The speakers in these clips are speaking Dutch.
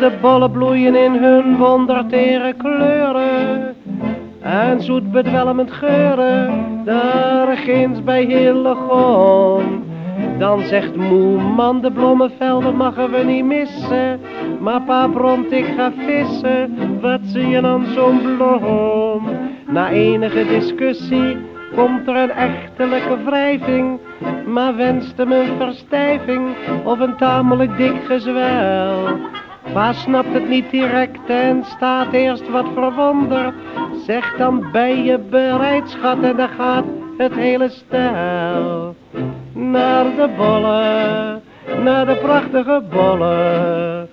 de bollen bloeien in hun wondertere kleuren. En zoet bedwelmend geuren, daar ginds bij Hillegom. Dan zegt moe man, de bloemenvelden mogen we niet missen. Maar pa bromt, ik ga vissen, wat zie je dan zo'n bloem? Na enige discussie komt er een echtelijke wrijving. Maar wenste hem een verstijving of een tamelijk dik gezwel. Pa snapt het niet direct en staat eerst wat verwonderd. Zeg dan ben je bereid schat en dan gaat het hele stel. Naar de bollen, naar de prachtige bollen.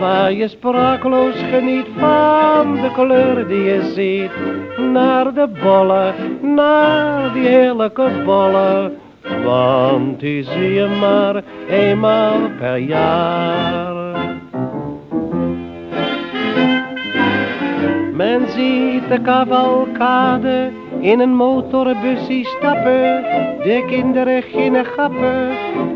Waar je sprakeloos geniet van de kleuren die je ziet. Naar de bollen, naar die heerlijke bollen. Want die zie je maar eenmaal per jaar. Men ziet de cavalcade in een motorbusje stappen. De kinderen ginnen gappen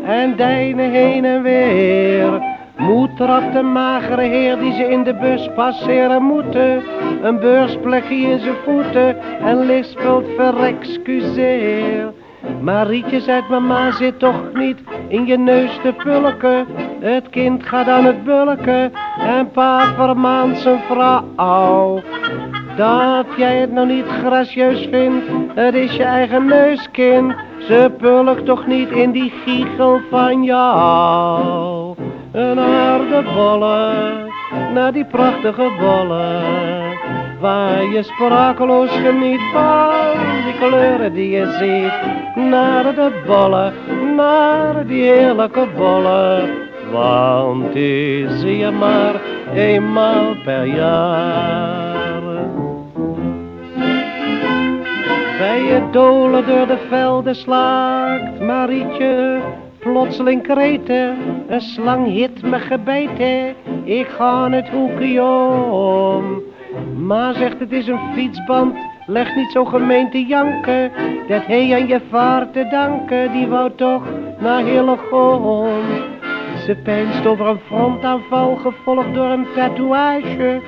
en deinen heen en weer. Moed trapt de magere heer die ze in de bus passeren moeten. Een beursplekje in zijn voeten en lispelt verexcuseer. Marietje zegt mama zit toch niet in je neus te pulken. Het kind gaat aan het bulken en pa vermaant zijn vrouw. Dat jij het nou niet gracieus vindt, het is je eigen neuskind. Ze pulkt toch niet in die giegel van jou. Naar de bollen, naar die prachtige bollen. Waar je sprakeloos geniet van die kleuren die je ziet. Naar de bollen, naar die heerlijke bollen. Want die zie je maar eenmaal per jaar. Bij je dolen door de velden slaakt Marietje plotseling kreten. Een slang hit me gebeten, ik ga het hoekje om. Ma zegt het is een fietsband, leg niet zo gemeen te janken. Dat hij aan je vaart te danken, die wou toch naar Hillegom. Ze pijnst over een frontaanval, gevolgd door een tatoeage.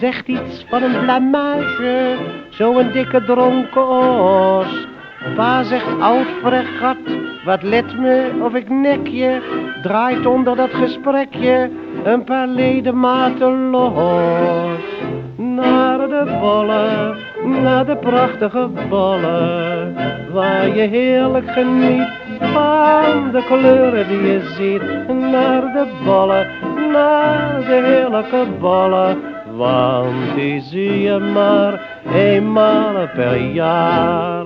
Zegt iets van een blamage, zo'n dikke dronken os. Pa zegt oud fregat, wat let me of ik nek je. Draait onder dat gesprekje een paar ledematen los. Naar de bollen, naar de prachtige bollen. Waar je heerlijk geniet van de kleuren die je ziet. Naar de bollen, naar de heerlijke bollen. Want die zie je maar eenmaal per jaar.